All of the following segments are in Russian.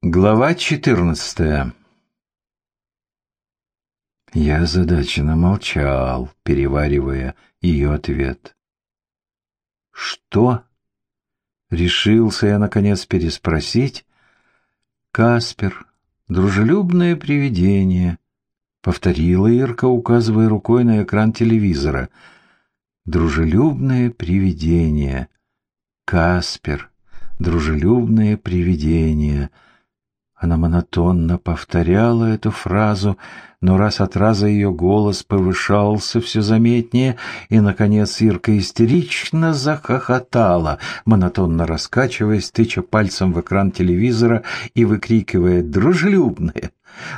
Глава четырнадцатая Я озадаченно молчал, переваривая ее ответ. «Что?» — решился я, наконец, переспросить. «Каспер, дружелюбное привидение», — повторила Ирка, указывая рукой на экран телевизора. «Дружелюбное привидение. Каспер, дружелюбное привидение». Она монотонно повторяла эту фразу, но раз от раза ее голос повышался все заметнее, и, наконец, Ирка истерично захохотала, монотонно раскачиваясь, тыча пальцем в экран телевизора и выкрикивая «Дружелюбное!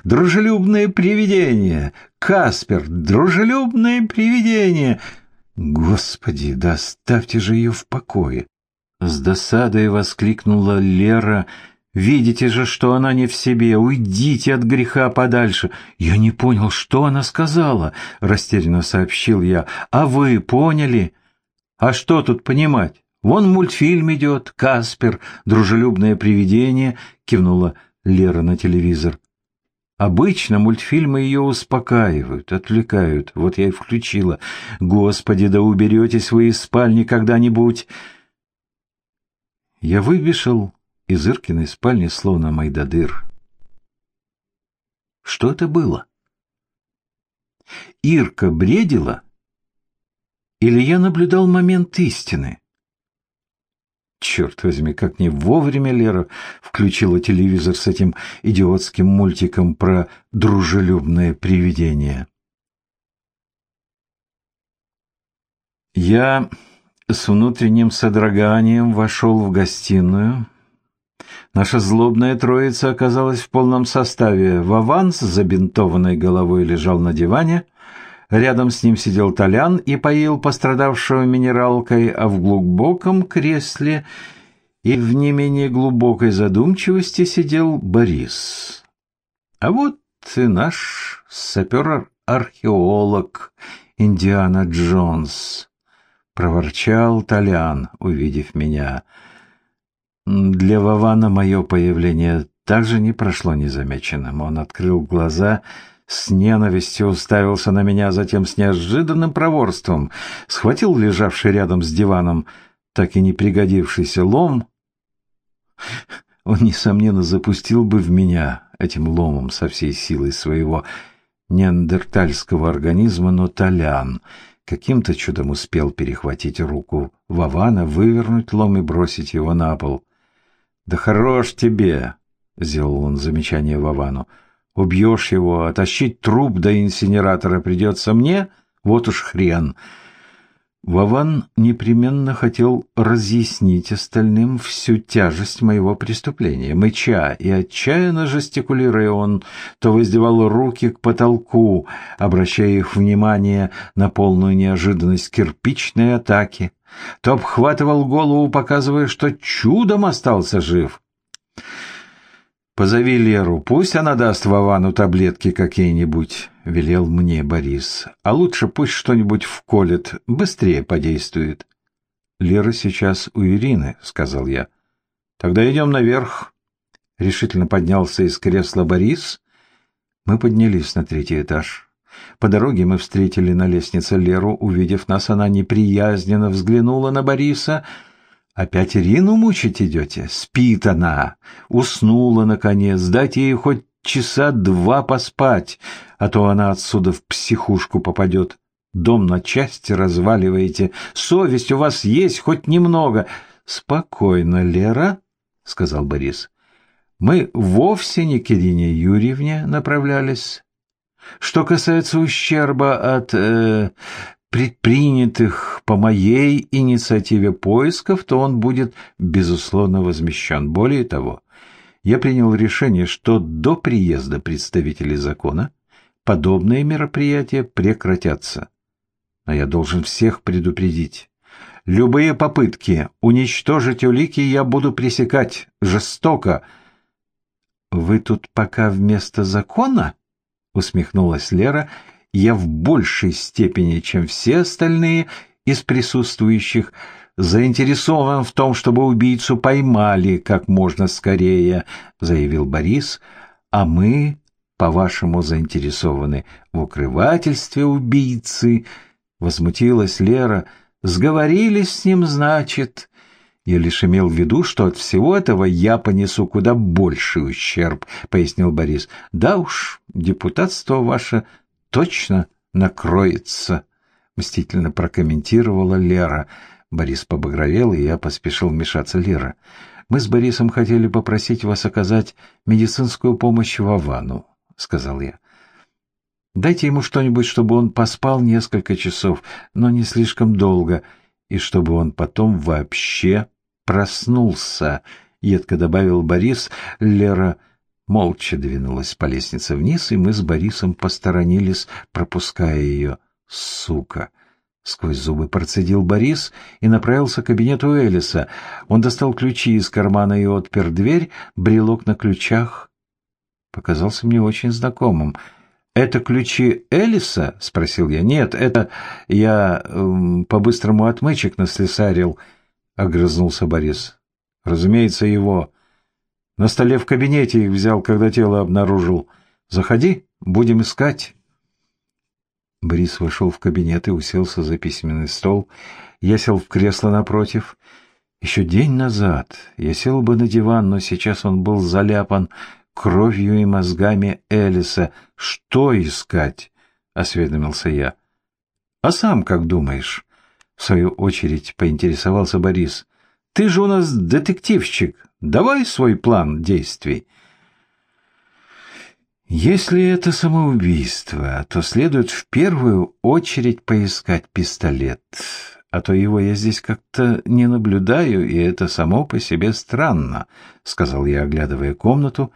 Дружелюбное привидение! Каспер! Дружелюбное привидение!» «Господи, да оставьте же ее в покое!» С досадой воскликнула Лера — Видите же, что она не в себе. Уйдите от греха подальше. Я не понял, что она сказала, растерянно сообщил я. А вы поняли? А что тут понимать? Вон мультфильм идет, Каспер, дружелюбное привидение, кивнула Лера на телевизор. Обычно мультфильмы ее успокаивают, отвлекают. Вот я и включила. Господи, да уберетесь вы из спальни когда-нибудь. Я выбежал из Иркиной спальни словно Майдадыр. Что это было? Ирка бредила? Или я наблюдал момент истины? Черт возьми, как не вовремя Лера включила телевизор с этим идиотским мультиком про дружелюбное привидение. Я с внутренним содроганием вошел в гостиную, Наша злобная троица оказалась в полном составе. Вован с забинтованной головой лежал на диване. Рядом с ним сидел Толян и поил пострадавшего минералкой, а в глубоком кресле и в не менее глубокой задумчивости сидел Борис. А вот и наш сапер-археолог Индиана Джонс, проворчал Толян, увидев меня — для Вована мое появление также не прошло незамеченным. Он открыл глаза, с ненавистью уставился на меня, затем с неожиданным проворством схватил лежавший рядом с диваном так и не пригодившийся лом. Он, несомненно, запустил бы в меня этим ломом со всей силой своего неандертальского организма, но Толян каким-то чудом успел перехватить руку Вована, вывернуть лом и бросить его на пол. «Да хорош тебе!» — сделал он замечание Вовану. «Убьешь его, а тащить труп до инсинератора придется мне? Вот уж хрен!» Вован непременно хотел разъяснить остальным всю тяжесть моего преступления. Мыча и отчаянно жестикулируя, он то воздевал руки к потолку, обращая их внимание на полную неожиданность кирпичной атаки, то обхватывал голову, показывая, что чудом остался жив. «Позови Леру, пусть она даст Вовану таблетки какие-нибудь», — велел мне Борис. «А лучше пусть что-нибудь вколет, быстрее подействует». «Лера сейчас у Ирины», — сказал я. «Тогда идем наверх». Решительно поднялся из кресла Борис. Мы поднялись на третий этаж. По дороге мы встретили на лестнице Леру. Увидев нас, она неприязненно взглянула на Бориса. «Опять Ирину мучить идете? Спит она. Уснула, наконец. Дайте ей хоть часа два поспать, а то она отсюда в психушку попадет. Дом на части разваливаете. Совесть у вас есть хоть немного». «Спокойно, Лера», — сказал Борис. «Мы вовсе не к Ирине Юрьевне направлялись». Что касается ущерба от э, предпринятых по моей инициативе поисков, то он будет, безусловно, возмещен. Более того, я принял решение, что до приезда представителей закона подобные мероприятия прекратятся. Но я должен всех предупредить. Любые попытки уничтожить улики я буду пресекать жестоко. Вы тут пока вместо закона? — усмехнулась Лера, — я в большей степени, чем все остальные из присутствующих, заинтересован в том, чтобы убийцу поймали как можно скорее, заявил Борис, а мы, по-вашему, заинтересованы в укрывательстве убийцы, возмутилась Лера. Сговорились с ним, значит. Я лишь имел в виду, что от всего этого я понесу куда больший ущерб, пояснил Борис. Да уж, депутатство ваше точно накроется, мстительно прокомментировала Лера. Борис побагровел, и я поспешил вмешаться. Лера, мы с Борисом хотели попросить вас оказать медицинскую помощь Вовану, сказал я. Дайте ему что-нибудь, чтобы он поспал несколько часов, но не слишком долго, и чтобы он потом вообще проснулся, — едко добавил Борис. Лера молча двинулась по лестнице вниз, и мы с Борисом посторонились, пропуская ее. Сука! Сквозь зубы процедил Борис и направился к кабинету Элиса. Он достал ключи из кармана и отпер дверь. Брелок на ключах показался мне очень знакомым. «Это ключи Элиса?» — спросил я. «Нет, это я эм, по-быстрому отмычек наслесарил», — огрызнулся Борис. «Разумеется, его. На столе в кабинете их взял, когда тело обнаружил. Заходи, будем искать». Борис вошел в кабинет и уселся за письменный стол. Я сел в кресло напротив. Еще день назад я сел бы на диван, но сейчас он был заляпан кровью и мозгами Элиса. Что искать? — осведомился я. — А сам как думаешь? — в свою очередь поинтересовался Борис. — Ты же у нас детективщик. Давай свой план действий. — если это самоубийство, то следует в первую очередь поискать пистолет, а то его я здесь как-то не наблюдаю, и это само по себе странно, — сказал я, оглядывая комнату.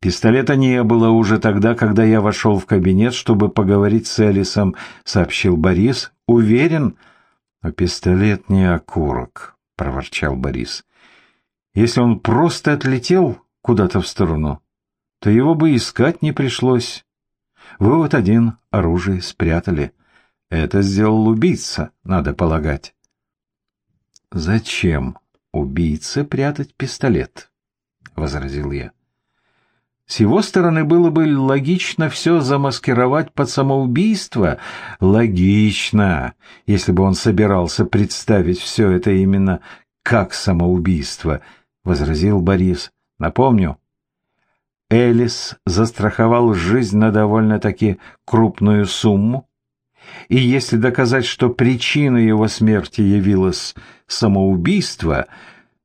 Пистолета не было уже тогда, когда я вошел в кабинет, чтобы поговорить с Элисом, — сообщил Борис. — Уверен? — А пистолет не окурок, — проворчал Борис. — Если он просто отлетел куда-то в сторону, то его бы искать не пришлось. Вывод один — оружие спрятали. Это сделал убийца, надо полагать. «Зачем убийце прятать пистолет?» — возразил я. С его стороны было бы логично все замаскировать под самоубийство. Логично, если бы он собирался представить все это именно как самоубийство, — возразил Борис. Напомню, Элис застраховал жизнь на довольно-таки крупную сумму, и если доказать, что причиной его смерти явилось самоубийство,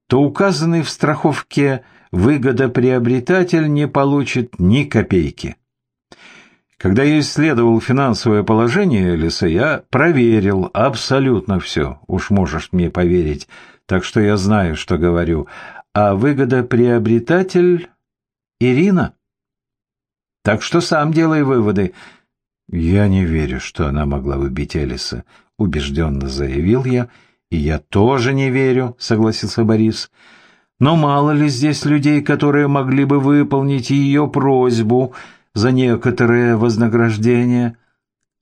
то указанный в страховке выгодоприобретатель не получит ни копейки. Когда я исследовал финансовое положение Элиса, я проверил абсолютно все, уж можешь мне поверить, так что я знаю, что говорю, а выгодоприобретатель Ирина. Так что сам делай выводы. Я не верю, что она могла убить Элиса, убежденно заявил я. И я тоже не верю, согласился Борис. Но мало ли здесь людей, которые могли бы выполнить ее просьбу за некоторое вознаграждение.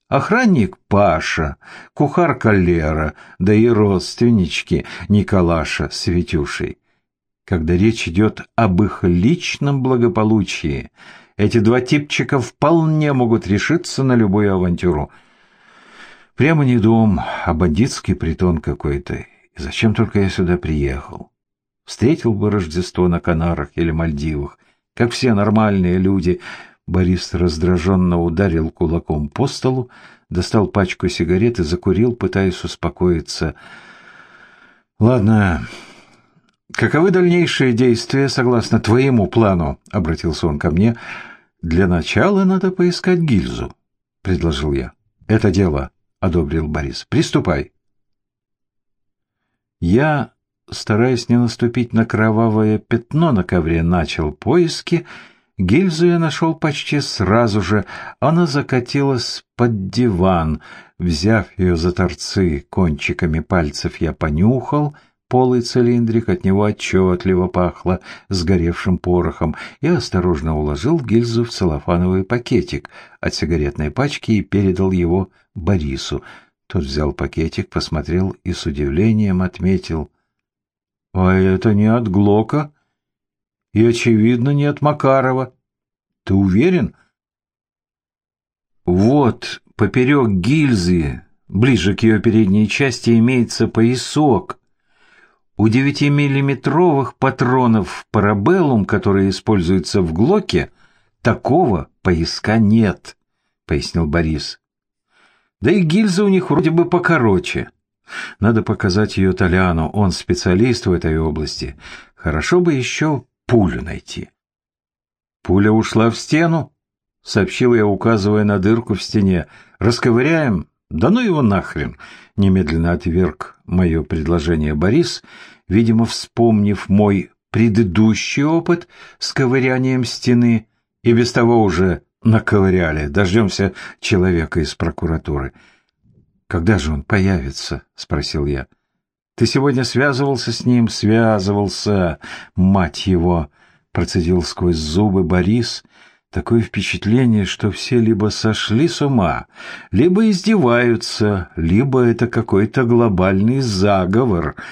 Охранник Паша, кухарка Лера, да и родственнички Николаша с Витюшей когда речь идет об их личном благополучии. Эти два типчика вполне могут решиться на любую авантюру. Прямо не дом, а бандитский притон какой-то. И зачем только я сюда приехал? Встретил бы Рождество на Канарах или Мальдивах, как все нормальные люди. Борис раздраженно ударил кулаком по столу, достал пачку сигарет и закурил, пытаясь успокоиться. «Ладно, «Каковы дальнейшие действия согласно твоему плану?» — обратился он ко мне. «Для начала надо поискать гильзу», — предложил я. «Это дело», — одобрил Борис. «Приступай». Я, стараясь не наступить на кровавое пятно на ковре, начал поиски. Гильзу я нашел почти сразу же. Она закатилась под диван. Взяв ее за торцы кончиками пальцев, я понюхал — полый цилиндрик, от него отчетливо пахло сгоревшим порохом, и осторожно уложил гильзу в целлофановый пакетик от сигаретной пачки и передал его Борису. Тот взял пакетик, посмотрел и с удивлением отметил. «А это не от Глока и, очевидно, не от Макарова. Ты уверен?» «Вот, поперек гильзы, ближе к ее передней части, имеется поясок. У девятимиллиметровых патронов «Парабеллум», которые используются в Глоке, такого пояска нет», — пояснил Борис. Да и гильза у них вроде бы покороче. Надо показать ее Толяну, он специалист в этой области. Хорошо бы еще пулю найти. Пуля ушла в стену, сообщил я, указывая на дырку в стене. Расковыряем? Да ну его нахрен! Немедленно отверг мое предложение Борис, видимо, вспомнив мой предыдущий опыт с ковырянием стены и без того уже наковыряли. Дождемся человека из прокуратуры. Когда же он появится? Спросил я. Ты сегодня связывался с ним? Связывался, мать его! Процедил сквозь зубы Борис. Такое впечатление, что все либо сошли с ума, либо издеваются, либо это какой-то глобальный заговор —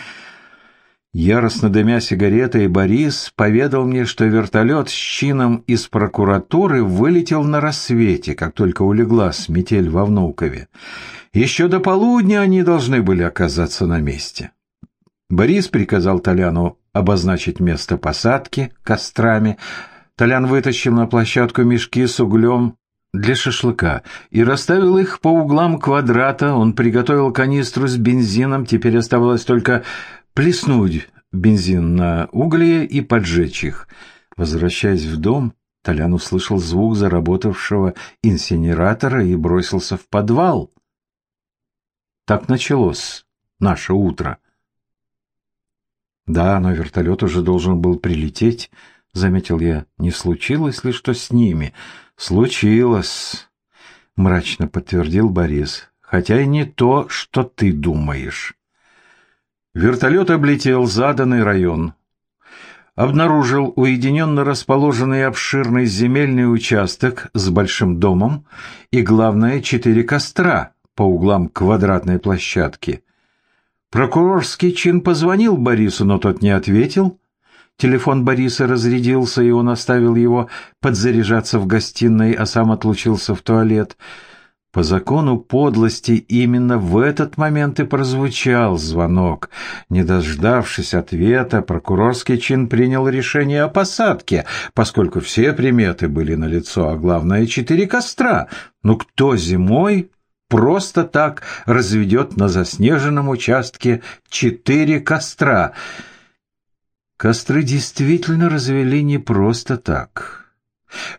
Яростно дымя сигаретой, Борис поведал мне, что вертолет с чином из прокуратуры вылетел на рассвете, как только улеглась метель во Внукове. Еще до полудня они должны были оказаться на месте. Борис приказал Толяну обозначить место посадки кострами. Толян вытащил на площадку мешки с углем для шашлыка и расставил их по углам квадрата. Он приготовил канистру с бензином, теперь оставалось только плеснуть бензин на угли и поджечь их. Возвращаясь в дом, Толян услышал звук заработавшего инсинератора и бросился в подвал. Так началось наше утро. Да, но вертолет уже должен был прилететь, заметил я. Не случилось ли что с ними? Случилось, мрачно подтвердил Борис. Хотя и не то, что ты думаешь. Вертолет облетел заданный район. Обнаружил уединенно расположенный обширный земельный участок с большим домом и, главное, четыре костра по углам квадратной площадки. Прокурорский чин позвонил Борису, но тот не ответил. Телефон Бориса разрядился, и он оставил его подзаряжаться в гостиной, а сам отлучился в туалет. По закону подлости именно в этот момент и прозвучал звонок. Не дождавшись ответа, прокурорский чин принял решение о посадке, поскольку все приметы были налицо, а главное — четыре костра. Ну кто зимой просто так разведет на заснеженном участке четыре костра? Костры действительно развели не просто так.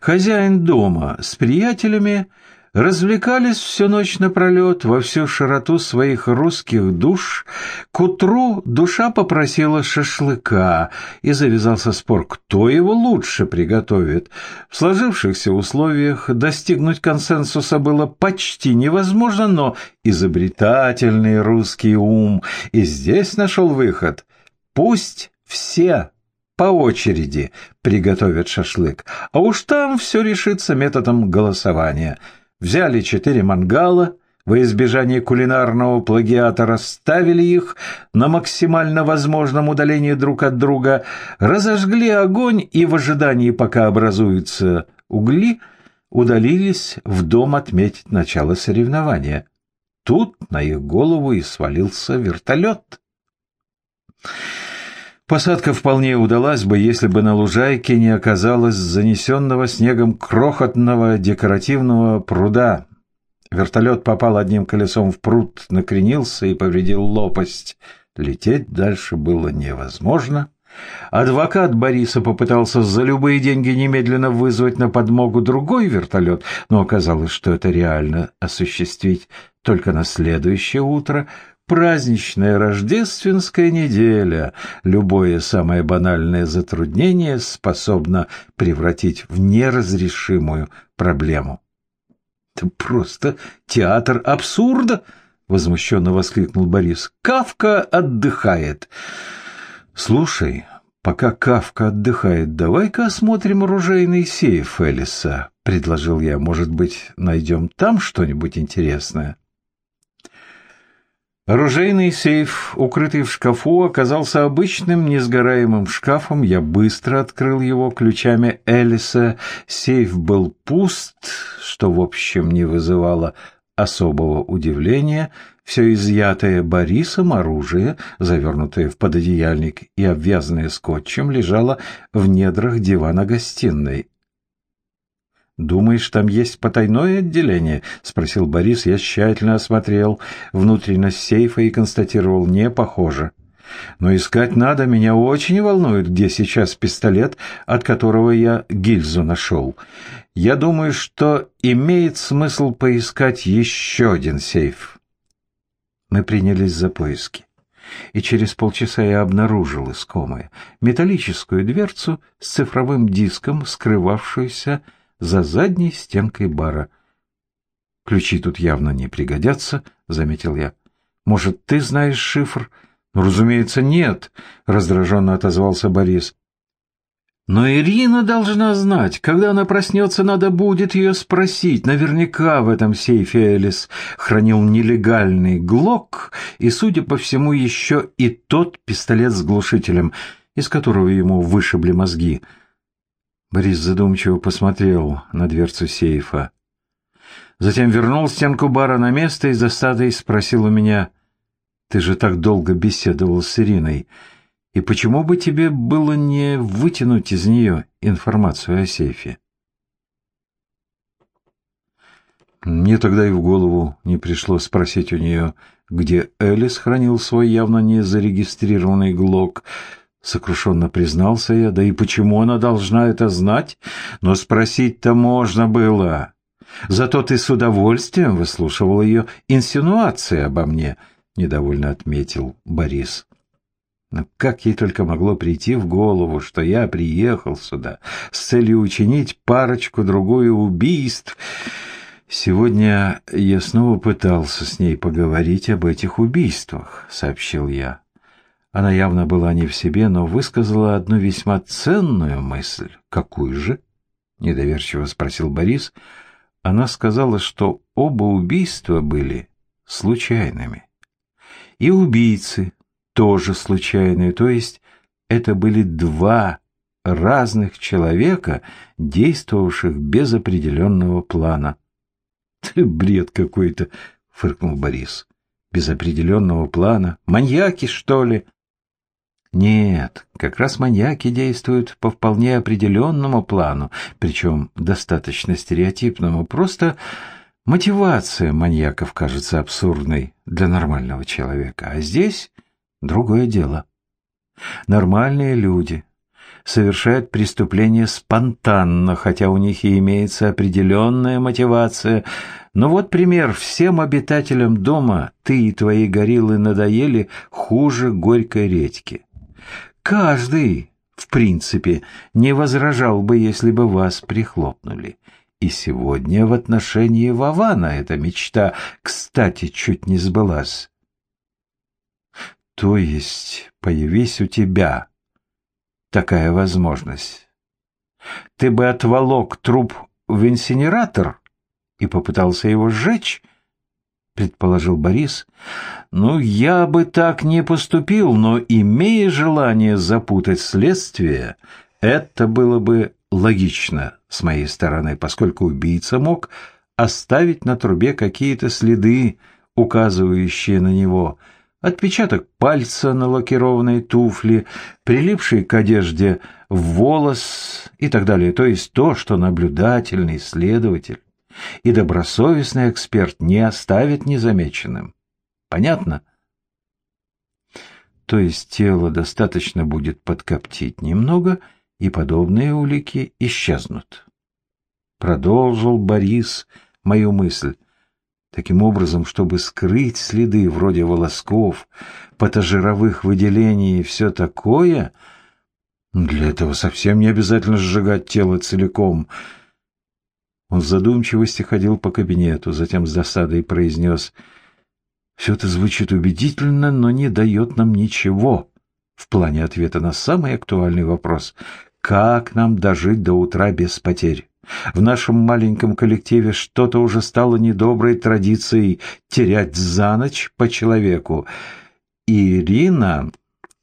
Хозяин дома с приятелями развлекались всю ночь напролет во всю широту своих русских душ. К утру душа попросила шашлыка, и завязался спор, кто его лучше приготовит. В сложившихся условиях достигнуть консенсуса было почти невозможно, но изобретательный русский ум и здесь нашел выход. Пусть все по очереди приготовят шашлык, а уж там все решится методом голосования – взяли четыре мангала, во избежание кулинарного плагиата расставили их на максимально возможном удалении друг от друга, разожгли огонь и в ожидании, пока образуются угли, удалились в дом отметить начало соревнования. Тут на их голову и свалился вертолет. Посадка вполне удалась бы, если бы на лужайке не оказалось занесенного снегом крохотного декоративного пруда. Вертолет попал одним колесом в пруд, накренился и повредил лопасть. Лететь дальше было невозможно. Адвокат Бориса попытался за любые деньги немедленно вызвать на подмогу другой вертолет, но оказалось, что это реально осуществить только на следующее утро – праздничная рождественская неделя. Любое самое банальное затруднение способно превратить в неразрешимую проблему. «Это просто театр абсурда!» — возмущенно воскликнул Борис. «Кавка отдыхает!» «Слушай, пока Кавка отдыхает, давай-ка осмотрим оружейный сейф Элиса», — предложил я. «Может быть, найдем там что-нибудь интересное?» Оружейный сейф, укрытый в шкафу, оказался обычным несгораемым шкафом. Я быстро открыл его ключами Элиса. Сейф был пуст, что, в общем, не вызывало особого удивления. Все изъятое Борисом оружие, завернутое в пододеяльник и обвязанное скотчем, лежало в недрах дивана гостиной. «Думаешь, там есть потайное отделение?» — спросил Борис. Я тщательно осмотрел внутренность сейфа и констатировал, не похоже. «Но искать надо, меня очень волнует, где сейчас пистолет, от которого я гильзу нашел. Я думаю, что имеет смысл поискать еще один сейф». Мы принялись за поиски. И через полчаса я обнаружил искомое металлическую дверцу с цифровым диском, скрывавшуюся за задней стенкой бара. «Ключи тут явно не пригодятся», — заметил я. «Может, ты знаешь шифр?» «Ну, разумеется, нет», — раздраженно отозвался Борис. «Но Ирина должна знать. Когда она проснется, надо будет ее спросить. Наверняка в этом сейфе Элис хранил нелегальный глок и, судя по всему, еще и тот пистолет с глушителем, из которого ему вышибли мозги». Борис задумчиво посмотрел на дверцу сейфа. Затем вернул стенку бара на место и за спросил у меня, «Ты же так долго беседовал с Ириной, и почему бы тебе было не вытянуть из нее информацию о сейфе?» Мне тогда и в голову не пришло спросить у нее, где Элис хранил свой явно не зарегистрированный глок, Сокрушенно признался я, да и почему она должна это знать? Но спросить-то можно было. Зато ты с удовольствием выслушивал ее инсинуации обо мне, — недовольно отметил Борис. Но как ей только могло прийти в голову, что я приехал сюда с целью учинить парочку-другую убийств. Сегодня я снова пытался с ней поговорить об этих убийствах, — сообщил я. Она явно была не в себе, но высказала одну весьма ценную мысль. «Какую же?» — недоверчиво спросил Борис. Она сказала, что оба убийства были случайными. И убийцы тоже случайные, то есть это были два разных человека, действовавших без определенного плана. «Ты бред какой-то!» — фыркнул Борис. «Без определенного плана? Маньяки, что ли?» Нет, как раз маньяки действуют по вполне определенному плану, причем достаточно стереотипному. Просто мотивация маньяков кажется абсурдной для нормального человека. А здесь другое дело. Нормальные люди совершают преступления спонтанно, хотя у них и имеется определенная мотивация. Но вот пример. Всем обитателям дома ты и твои гориллы надоели хуже горькой редьки. Каждый, в принципе, не возражал бы, если бы вас прихлопнули. И сегодня в отношении Вавана эта мечта, кстати, чуть не сбылась. То есть, появись у тебя такая возможность. Ты бы отволок труп в инсинератор и попытался его сжечь, предположил Борис. Ну, я бы так не поступил, но, имея желание запутать следствие, это было бы логично с моей стороны, поскольку убийца мог оставить на трубе какие-то следы, указывающие на него, отпечаток пальца на лакированной туфле, прилипший к одежде волос и так далее, то есть то, что наблюдательный следователь и добросовестный эксперт не оставит незамеченным. Понятно? То есть тело достаточно будет подкоптить немного, и подобные улики исчезнут. Продолжил Борис мою мысль. Таким образом, чтобы скрыть следы вроде волосков, патожировых выделений и все такое, для этого совсем не обязательно сжигать тело целиком — он в задумчивости ходил по кабинету, затем с досадой произнес «Все это звучит убедительно, но не дает нам ничего» в плане ответа на самый актуальный вопрос «Как нам дожить до утра без потерь?» В нашем маленьком коллективе что-то уже стало недоброй традицией терять за ночь по человеку. Ирина...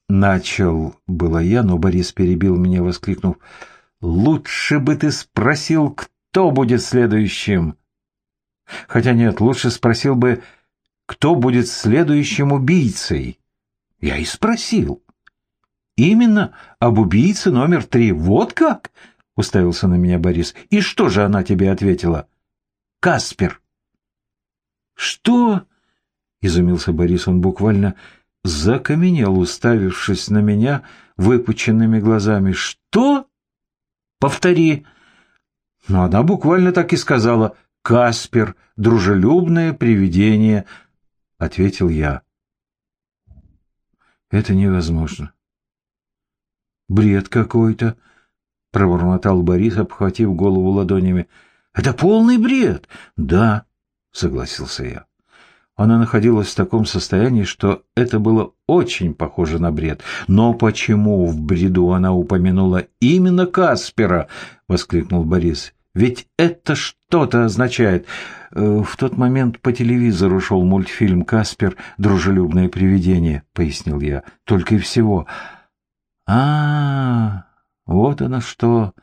Начал было я, но Борис перебил меня, воскликнув. «Лучше бы ты спросил, кто будет следующим!» Хотя нет, лучше спросил бы, кто будет следующим убийцей. Я и спросил. Именно об убийце номер три. Вот как? Уставился на меня Борис. И что же она тебе ответила? Каспер. Что? Изумился Борис. Он буквально закаменел, уставившись на меня выпученными глазами. «Что?» «Повтори». Но она буквально так и сказала. «Каспер, дружелюбное привидение», — ответил я. «Это невозможно». «Бред какой-то», — пробормотал Борис, обхватив голову ладонями. «Это полный бред!» «Да», — согласился я. Она находилась в таком состоянии, что это было очень похоже на бред. «Но почему в бреду она упомянула именно Каспера?» — воскликнул Борис. «Ведь это что-то означает». Э, «В тот момент по телевизору шел мультфильм «Каспер. Дружелюбное привидение», — пояснил я. «Только и всего». «А, -а вот оно что!»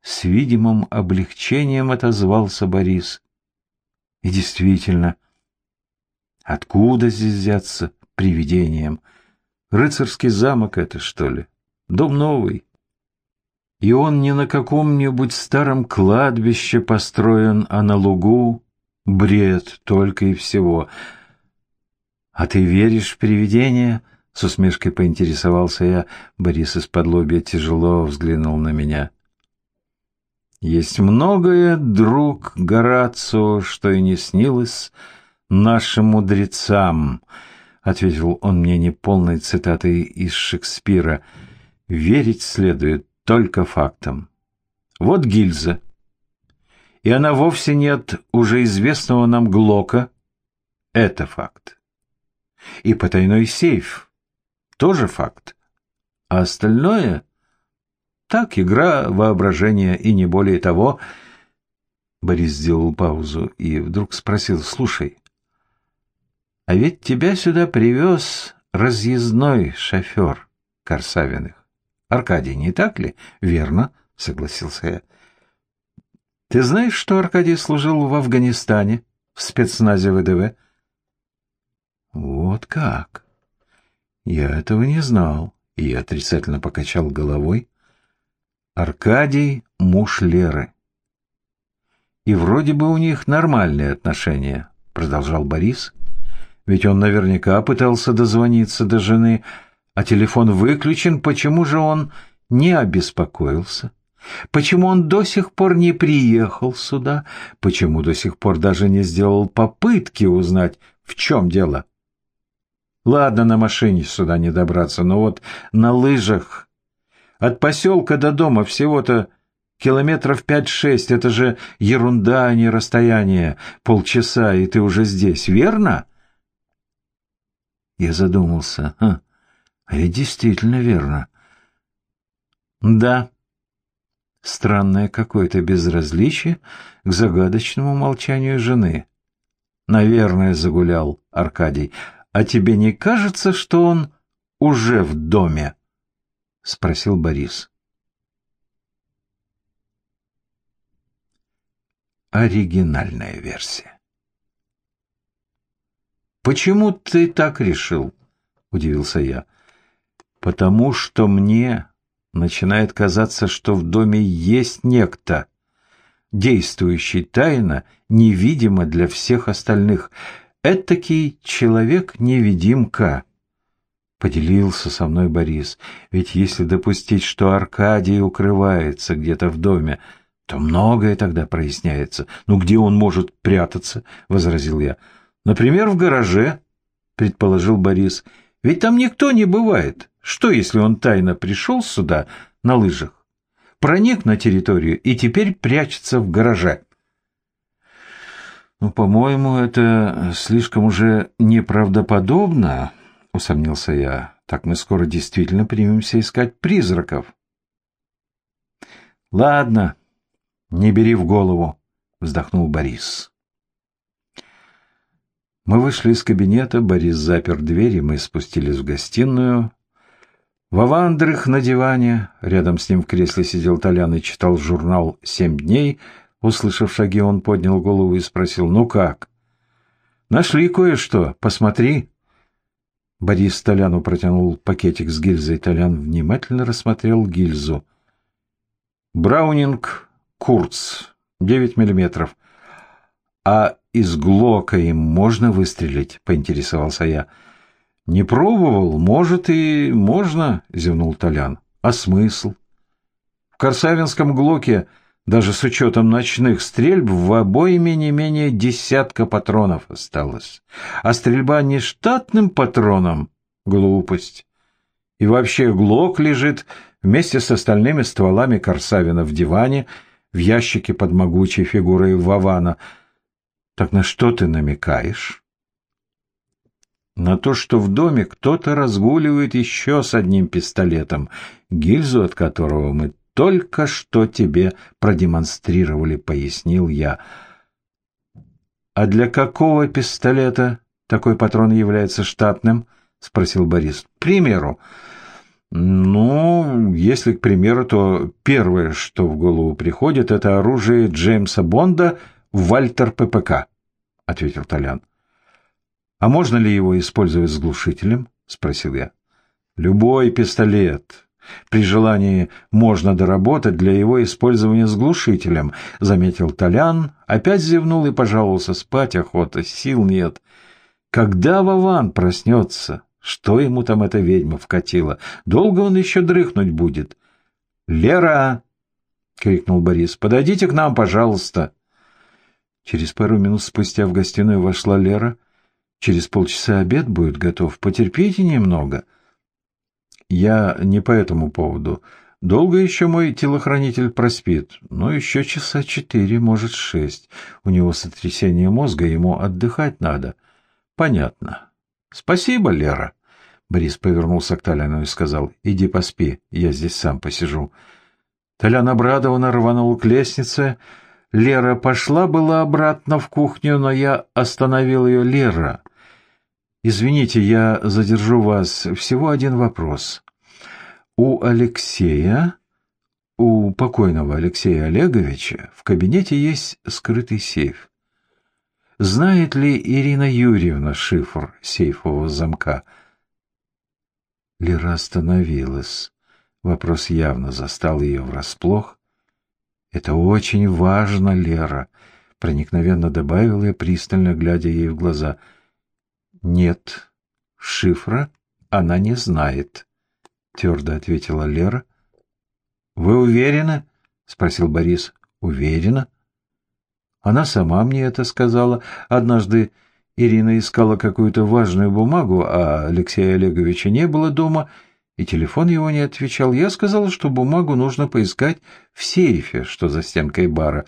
С видимым облегчением отозвался Борис. И действительно, — Откуда здесь взяться привидением? Рыцарский замок это, что ли? Дом новый. И он не на каком-нибудь старом кладбище построен, а на лугу. Бред только и всего. А ты веришь в привидения? С усмешкой поинтересовался я. Борис из-под лобья тяжело взглянул на меня. Есть многое, друг Горацио, что и не снилось, — нашим мудрецам, — ответил он мне неполной цитатой из Шекспира, — верить следует только фактам. Вот гильза. И она вовсе нет уже известного нам Глока. Это факт. И потайной сейф. Тоже факт. А остальное — так, игра воображения и не более того. Борис сделал паузу и вдруг спросил, «Слушай, а ведь тебя сюда привез разъездной шофер Корсавиных. Аркадий, не так ли? Верно, согласился я. Ты знаешь, что Аркадий служил в Афганистане, в спецназе ВДВ? Вот как? Я этого не знал. И отрицательно покачал головой. Аркадий — муж Леры. И вроде бы у них нормальные отношения, продолжал Борис, ведь он наверняка пытался дозвониться до жены, а телефон выключен, почему же он не обеспокоился? Почему он до сих пор не приехал сюда? Почему до сих пор даже не сделал попытки узнать, в чем дело? Ладно, на машине сюда не добраться, но вот на лыжах. От поселка до дома всего-то километров пять-шесть. Это же ерунда, а не расстояние. Полчаса, и ты уже здесь, верно? — я задумался. Ха, а ведь действительно верно. Да. Странное какое-то безразличие к загадочному молчанию жены. Наверное, загулял Аркадий. А тебе не кажется, что он уже в доме? Спросил Борис. Оригинальная версия. «Почему ты так решил?» — удивился я. «Потому что мне начинает казаться, что в доме есть некто, действующий тайно, невидимо для всех остальных. Этакий человек-невидимка». Поделился со мной Борис. Ведь если допустить, что Аркадий укрывается где-то в доме, то многое тогда проясняется. Ну где он может прятаться? — возразил я. Например, в гараже, предположил Борис. Ведь там никто не бывает. Что, если он тайно пришел сюда на лыжах, проник на территорию и теперь прячется в гараже? Ну, по-моему, это слишком уже неправдоподобно, усомнился я. Так мы скоро действительно примемся искать призраков. Ладно, Не бери в голову, вздохнул Борис. Мы вышли из кабинета, Борис запер дверь, и мы спустились в гостиную. Вован дрых на диване, рядом с ним в кресле сидел Толян и читал журнал «Семь дней». Услышав шаги, он поднял голову и спросил, «Ну как?» «Нашли кое-что, посмотри». Борис Толяну протянул пакетик с гильзой. Толян внимательно рассмотрел гильзу. «Браунинг Курц, 9 миллиметров. А из Глока им можно выстрелить?» — поинтересовался я. «Не пробовал, может и можно», — зевнул Толян. «А смысл?» «В Корсавинском Глоке, даже с учетом ночных стрельб, в обойме не менее десятка патронов осталось. А стрельба не штатным патроном — глупость. И вообще Глок лежит вместе с остальными стволами Корсавина в диване, в ящике под могучей фигурой Вавана. Так на что ты намекаешь?» на то, что в доме кто-то разгуливает еще с одним пистолетом, гильзу от которого мы только что тебе продемонстрировали, пояснил я. А для какого пистолета такой патрон является штатным? спросил Борис. К примеру. Ну, если к примеру, то первое, что в голову приходит, это оружие Джеймса Бонда Вальтер ППК, ответил Толян. «А можно ли его использовать с глушителем?» — спросил я. «Любой пистолет. При желании можно доработать для его использования с глушителем», — заметил Толян, опять зевнул и пожаловался. «Спать охота, сил нет. Когда Вован проснется? Что ему там эта ведьма вкатила? Долго он еще дрыхнуть будет?» «Лера!» — крикнул Борис. «Подойдите к нам, пожалуйста!» Через пару минут спустя в гостиную вошла Лера — Через полчаса обед будет готов. Потерпите немного. Я не по этому поводу. Долго еще мой телохранитель проспит? Ну, еще часа четыре, может, шесть. У него сотрясение мозга, ему отдыхать надо. Понятно. Спасибо, Лера. Борис повернулся к Толяну и сказал, иди поспи, я здесь сам посижу. Толян обрадованно рванул к лестнице. Лера пошла была обратно в кухню, но я остановил ее. Лера, Извините, я задержу вас. Всего один вопрос. У Алексея, у покойного Алексея Олеговича, в кабинете есть скрытый сейф. Знает ли Ирина Юрьевна шифр сейфового замка? Лера остановилась. Вопрос явно застал ее врасплох. «Это очень важно, Лера», — проникновенно добавила я, пристально глядя ей в глаза — «Нет, шифра она не знает», — твердо ответила Лера. «Вы уверены?» — спросил Борис. «Уверена». Она сама мне это сказала. Однажды Ирина искала какую-то важную бумагу, а Алексея Олеговича не было дома, и телефон его не отвечал. Я сказала, что бумагу нужно поискать в сейфе, что за стенкой бара.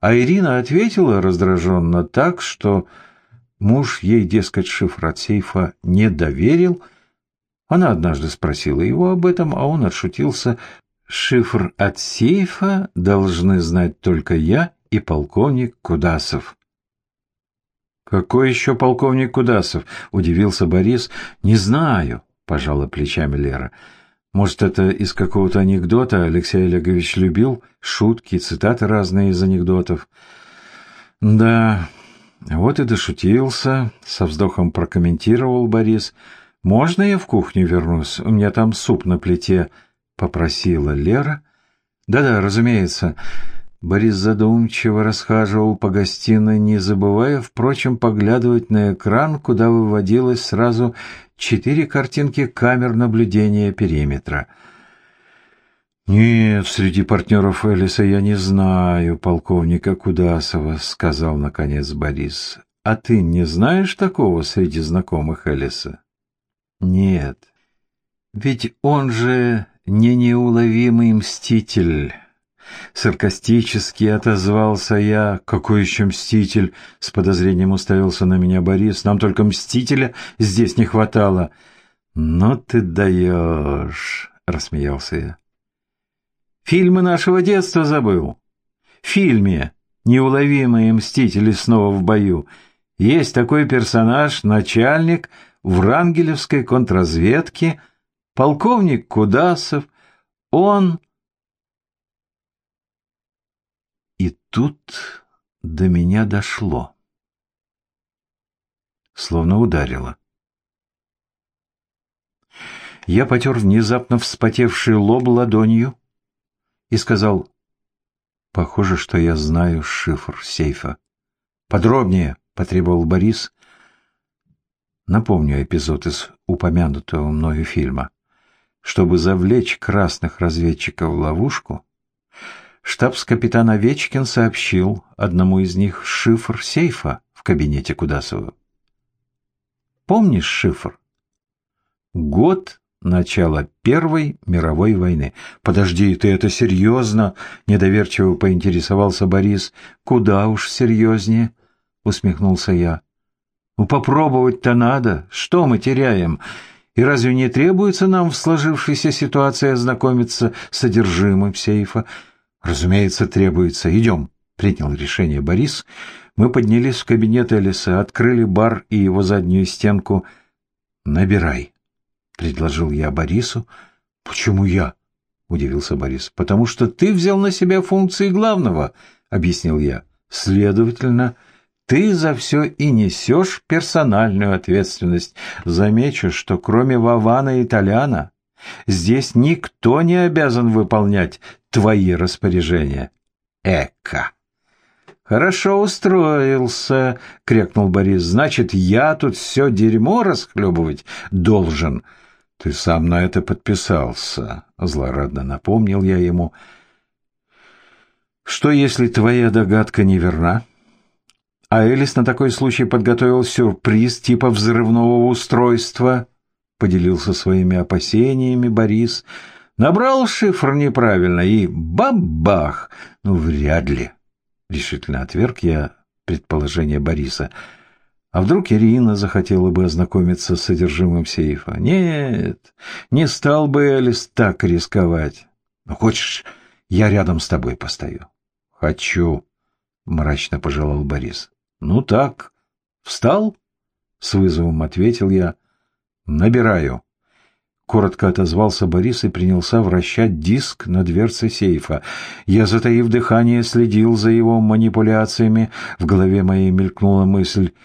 А Ирина ответила раздраженно так, что Муж ей, дескать, шифр от сейфа не доверил. Она однажды спросила его об этом, а он отшутился. «Шифр от сейфа должны знать только я и полковник Кудасов». «Какой еще полковник Кудасов?» — удивился Борис. «Не знаю», — пожала плечами Лера. «Может, это из какого-то анекдота Алексей Олегович любил? Шутки, цитаты разные из анекдотов». «Да, вот и дошутился, со вздохом прокомментировал Борис. «Можно я в кухню вернусь? У меня там суп на плите», — попросила Лера. «Да-да, разумеется». Борис задумчиво расхаживал по гостиной, не забывая, впрочем, поглядывать на экран, куда выводилось сразу четыре картинки камер наблюдения периметра — «Нет, среди партнеров Элиса я не знаю полковника Кудасова», — сказал, наконец, Борис. «А ты не знаешь такого среди знакомых Элиса?» «Нет. Ведь он же не неуловимый мститель». Саркастически отозвался я. «Какой еще мститель?» — с подозрением уставился на меня Борис. «Нам только мстителя здесь не хватало». «Ну ты даешь!» — рассмеялся я. Фильмы нашего детства забыл. В фильме «Неуловимые мстители снова в бою» есть такой персонаж, начальник Врангелевской контрразведки, полковник Кудасов. Он... И тут до меня дошло. Словно ударило. Я потер внезапно вспотевший лоб ладонью и сказал, «Похоже, что я знаю шифр сейфа». «Подробнее», — потребовал Борис. Напомню эпизод из упомянутого мною фильма. Чтобы завлечь красных разведчиков в ловушку, штабс-капитан Овечкин сообщил одному из них шифр сейфа в кабинете Кудасова. Помнишь шифр? Год начала Первой мировой войны. «Подожди, ты это серьезно?» — недоверчиво поинтересовался Борис. «Куда уж серьезнее?» — усмехнулся я. «Ну, попробовать-то надо. Что мы теряем? И разве не требуется нам в сложившейся ситуации ознакомиться с содержимым сейфа?» «Разумеется, требуется. Идем», — принял решение Борис. Мы поднялись в кабинет Элиса, открыли бар и его заднюю стенку. «Набирай». — предложил я Борису. «Почему я?» — удивился Борис. «Потому что ты взял на себя функции главного», — объяснил я. «Следовательно, ты за все и несешь персональную ответственность. Замечу, что кроме Вавана и Толяна здесь никто не обязан выполнять твои распоряжения. Эка!» «Хорошо устроился», — крикнул Борис. «Значит, я тут все дерьмо расхлебывать должен». «Ты сам на это подписался», — злорадно напомнил я ему. «Что, если твоя догадка неверна?» А Элис на такой случай подготовил сюрприз типа взрывного устройства, поделился своими опасениями Борис. Набрал шифр неправильно и бабах! Ну, вряд ли. Решительно отверг я предположение Бориса. А вдруг Ирина захотела бы ознакомиться с содержимым сейфа? Нет, не стал бы Элис так рисковать. Ну, хочешь, я рядом с тобой постою? Хочу, мрачно пожелал Борис. Ну так, встал? С вызовом ответил я. Набираю. Коротко отозвался Борис и принялся вращать диск на дверце сейфа. Я, затаив дыхание, следил за его манипуляциями. В голове моей мелькнула мысль —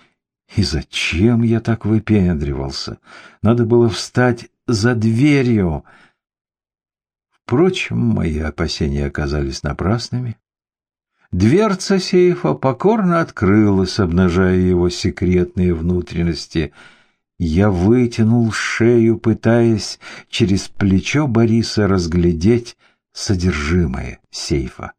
и зачем я так выпендривался? Надо было встать за дверью. Впрочем, мои опасения оказались напрасными. Дверца сейфа покорно открылась, обнажая его секретные внутренности. Я вытянул шею, пытаясь через плечо Бориса разглядеть содержимое сейфа.